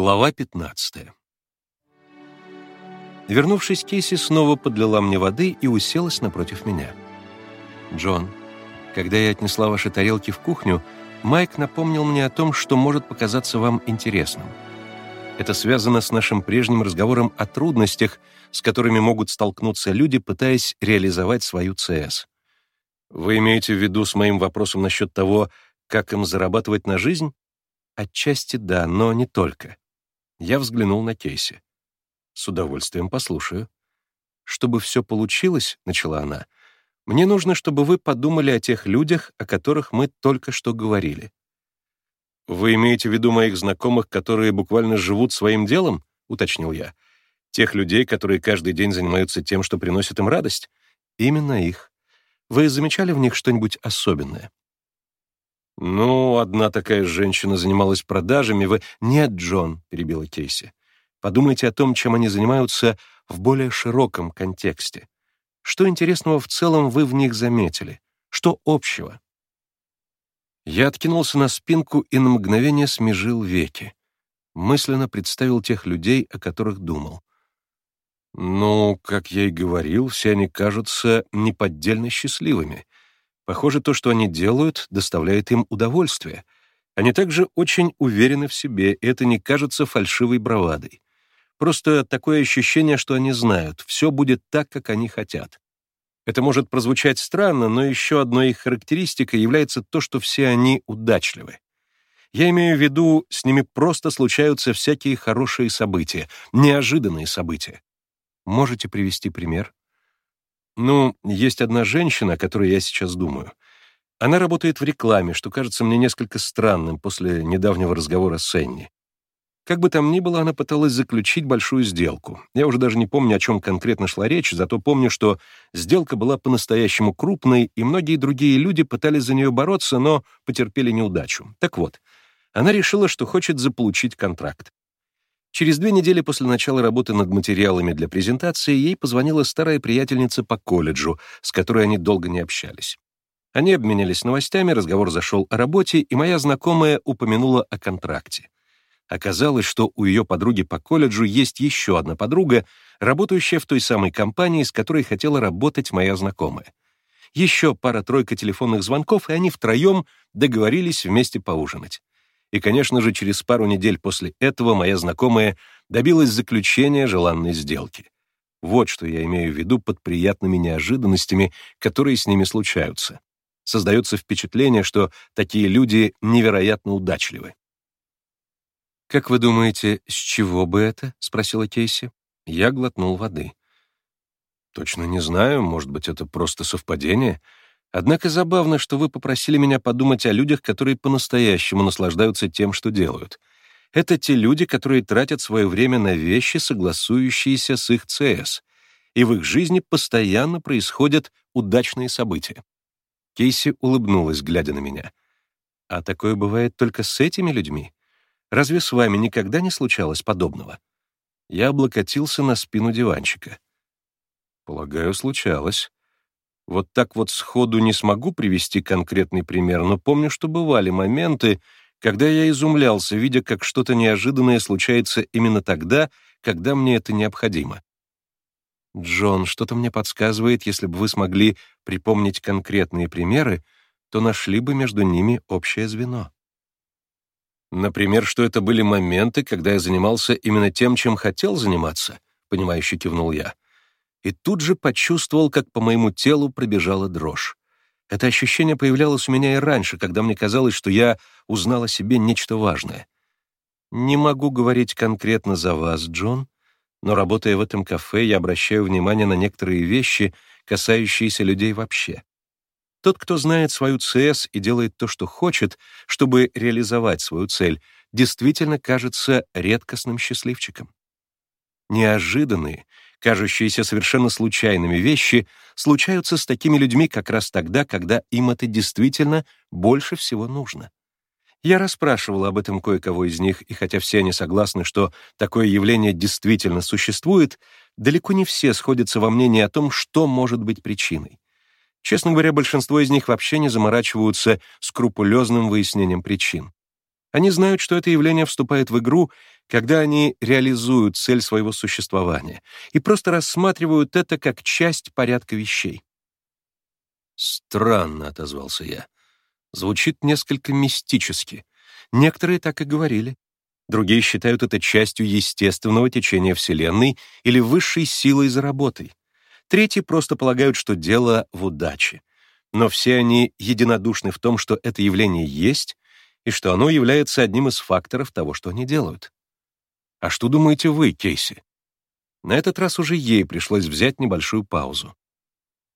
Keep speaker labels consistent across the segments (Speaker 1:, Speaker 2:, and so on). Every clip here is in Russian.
Speaker 1: Глава 15 Вернувшись, Кейси снова подлила мне воды и уселась напротив меня. «Джон, когда я отнесла ваши тарелки в кухню, Майк напомнил мне о том, что может показаться вам интересным. Это связано с нашим прежним разговором о трудностях, с которыми могут столкнуться люди, пытаясь реализовать свою ЦС. Вы имеете в виду с моим вопросом насчет того, как им зарабатывать на жизнь? Отчасти да, но не только. Я взглянул на Кейси. «С удовольствием послушаю». «Чтобы все получилось», — начала она, — «мне нужно, чтобы вы подумали о тех людях, о которых мы только что говорили». «Вы имеете в виду моих знакомых, которые буквально живут своим делом?» — уточнил я. «Тех людей, которые каждый день занимаются тем, что приносит им радость?» «Именно их. Вы замечали в них что-нибудь особенное?» «Ну, одна такая женщина занималась продажами, вы...» «Нет, Джон», — перебила Кейси. «Подумайте о том, чем они занимаются в более широком контексте. Что интересного в целом вы в них заметили? Что общего?» Я откинулся на спинку и на мгновение смежил веки. Мысленно представил тех людей, о которых думал. Ну, как я и говорил, все они кажутся неподдельно счастливыми. Похоже, то, что они делают, доставляет им удовольствие. Они также очень уверены в себе, и это не кажется фальшивой бравадой. Просто такое ощущение, что они знают, все будет так, как они хотят. Это может прозвучать странно, но еще одной их характеристикой является то, что все они удачливы. Я имею в виду, с ними просто случаются всякие хорошие события, неожиданные события. Можете привести пример? Ну, есть одна женщина, о которой я сейчас думаю. Она работает в рекламе, что кажется мне несколько странным после недавнего разговора с Энни. Как бы там ни было, она пыталась заключить большую сделку. Я уже даже не помню, о чем конкретно шла речь, зато помню, что сделка была по-настоящему крупной, и многие другие люди пытались за нее бороться, но потерпели неудачу. Так вот, она решила, что хочет заполучить контракт. Через две недели после начала работы над материалами для презентации ей позвонила старая приятельница по колледжу, с которой они долго не общались. Они обменялись новостями, разговор зашел о работе, и моя знакомая упомянула о контракте. Оказалось, что у ее подруги по колледжу есть еще одна подруга, работающая в той самой компании, с которой хотела работать моя знакомая. Еще пара-тройка телефонных звонков, и они втроем договорились вместе поужинать. И, конечно же, через пару недель после этого моя знакомая добилась заключения желанной сделки. Вот что я имею в виду под приятными неожиданностями, которые с ними случаются. Создается впечатление, что такие люди невероятно удачливы. «Как вы думаете, с чего бы это?» — спросила Кейси. Я глотнул воды. «Точно не знаю, может быть, это просто совпадение. Однако забавно, что вы попросили меня подумать о людях, которые по-настоящему наслаждаются тем, что делают. Это те люди, которые тратят свое время на вещи, согласующиеся с их ЦС, и в их жизни постоянно происходят удачные события. Кейси улыбнулась, глядя на меня. «А такое бывает только с этими людьми? Разве с вами никогда не случалось подобного?» Я облокотился на спину диванчика. «Полагаю, случалось. Вот так вот сходу не смогу привести конкретный пример, но помню, что бывали моменты, когда я изумлялся, видя, как что-то неожиданное случается именно тогда, когда мне это необходимо. Джон, что-то мне подсказывает, если бы вы смогли припомнить конкретные примеры, то нашли бы между ними общее звено. Например, что это были моменты, когда я занимался именно тем, чем хотел заниматься, понимающе кивнул я и тут же почувствовал, как по моему телу пробежала дрожь. Это ощущение появлялось у меня и раньше, когда мне казалось, что я узнал о себе нечто важное. Не могу говорить конкретно за вас, Джон, но работая в этом кафе, я обращаю внимание на некоторые вещи, касающиеся людей вообще. Тот, кто знает свою ЦС и делает то, что хочет, чтобы реализовать свою цель, действительно кажется редкостным счастливчиком. Неожиданные, кажущиеся совершенно случайными вещи случаются с такими людьми как раз тогда, когда им это действительно больше всего нужно. Я расспрашивал об этом кое-кого из них, и хотя все они согласны, что такое явление действительно существует, далеко не все сходятся во мнении о том, что может быть причиной. Честно говоря, большинство из них вообще не заморачиваются скрупулезным выяснением причин. Они знают, что это явление вступает в игру, когда они реализуют цель своего существования и просто рассматривают это как часть порядка вещей. «Странно», — отозвался я. «Звучит несколько мистически. Некоторые так и говорили. Другие считают это частью естественного течения Вселенной или высшей силой за работой. Третьи просто полагают, что дело в удаче. Но все они единодушны в том, что это явление есть и что оно является одним из факторов того, что они делают. А что думаете вы, Кейси? На этот раз уже ей пришлось взять небольшую паузу.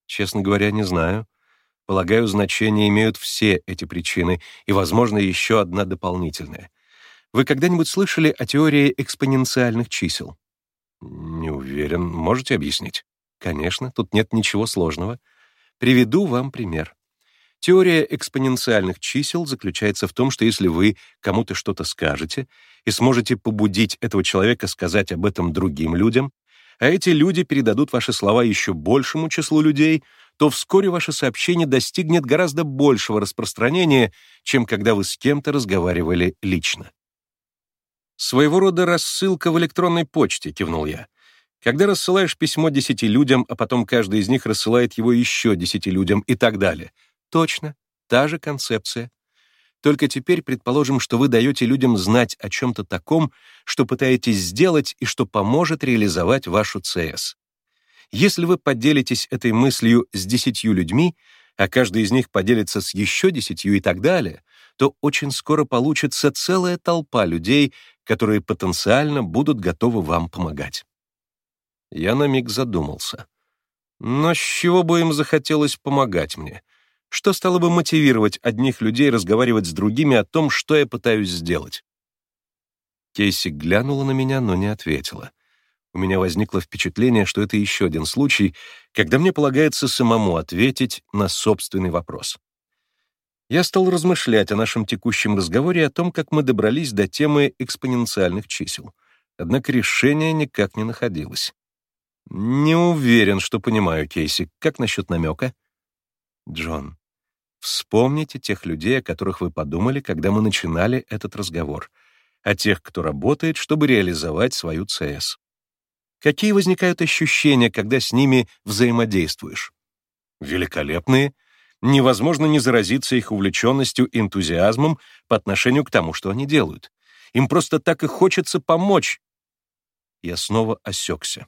Speaker 1: Честно говоря, не знаю. Полагаю, значение имеют все эти причины, и, возможно, еще одна дополнительная. Вы когда-нибудь слышали о теории экспоненциальных чисел? Не уверен. Можете объяснить? Конечно, тут нет ничего сложного. Приведу вам пример. Теория экспоненциальных чисел заключается в том, что если вы кому-то что-то скажете и сможете побудить этого человека сказать об этом другим людям, а эти люди передадут ваши слова еще большему числу людей, то вскоре ваше сообщение достигнет гораздо большего распространения, чем когда вы с кем-то разговаривали лично. «Своего рода рассылка в электронной почте», — кивнул я. «Когда рассылаешь письмо десяти людям, а потом каждый из них рассылает его еще десяти людям и так далее — Точно, та же концепция. Только теперь предположим, что вы даете людям знать о чем-то таком, что пытаетесь сделать и что поможет реализовать вашу ЦС. Если вы поделитесь этой мыслью с десятью людьми, а каждый из них поделится с еще десятью и так далее, то очень скоро получится целая толпа людей, которые потенциально будут готовы вам помогать. Я на миг задумался. Но с чего бы им захотелось помогать мне? Что стало бы мотивировать одних людей разговаривать с другими о том, что я пытаюсь сделать. Кейси глянула на меня, но не ответила. У меня возникло впечатление, что это еще один случай, когда мне полагается самому ответить на собственный вопрос. Я стал размышлять о нашем текущем разговоре о том, как мы добрались до темы экспоненциальных чисел. Однако решения никак не находилось. «Не уверен, что понимаю, Кейси. Как насчет намека?» «Джон, Вспомните тех людей, о которых вы подумали, когда мы начинали этот разговор, о тех, кто работает, чтобы реализовать свою ЦС. Какие возникают ощущения, когда с ними взаимодействуешь? Великолепные. Невозможно не заразиться их увлеченностью энтузиазмом по отношению к тому, что они делают. Им просто так и хочется помочь. Я снова осекся.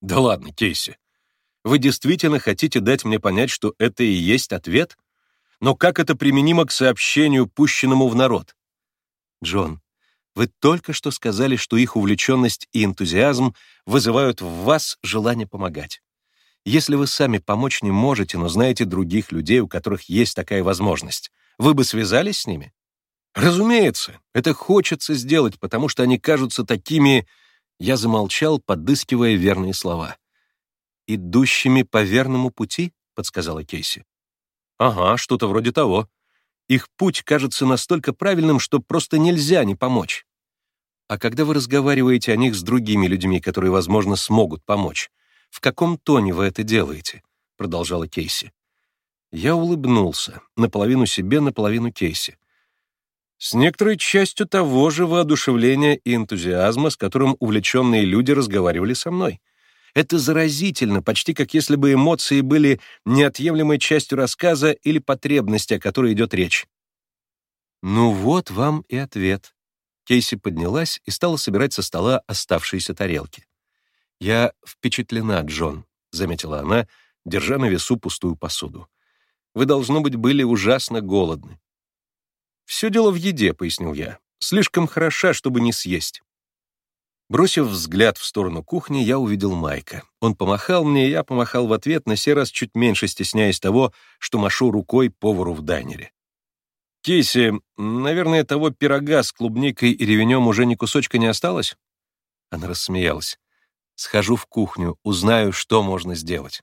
Speaker 1: Да ладно, Кейси. Вы действительно хотите дать мне понять, что это и есть ответ? Но как это применимо к сообщению, пущенному в народ? Джон, вы только что сказали, что их увлеченность и энтузиазм вызывают в вас желание помогать. Если вы сами помочь не можете, но знаете других людей, у которых есть такая возможность, вы бы связались с ними? Разумеется, это хочется сделать, потому что они кажутся такими... Я замолчал, подыскивая верные слова. «Идущими по верному пути?» — подсказала Кейси. Ага, что-то вроде того. Их путь кажется настолько правильным, что просто нельзя не помочь. А когда вы разговариваете о них с другими людьми, которые, возможно, смогут помочь, в каком тоне вы это делаете? Продолжала Кейси. Я улыбнулся, наполовину себе, наполовину Кейси. С некоторой частью того же воодушевления и энтузиазма, с которым увлеченные люди разговаривали со мной — это заразительно, почти как если бы эмоции были неотъемлемой частью рассказа или потребности, о которой идет речь. «Ну вот вам и ответ». Кейси поднялась и стала собирать со стола оставшиеся тарелки. «Я впечатлена, Джон», — заметила она, держа на весу пустую посуду. «Вы, должно быть, были ужасно голодны». «Все дело в еде», — пояснил я. «Слишком хороша, чтобы не съесть». Бросив взгляд в сторону кухни, я увидел Майка. Он помахал мне, и я помахал в ответ, на сей раз чуть меньше стесняясь того, что машу рукой повару в дайнере. «Кейси, наверное, того пирога с клубникой и ревенем уже ни кусочка не осталось?» Она рассмеялась. «Схожу в кухню, узнаю, что можно сделать».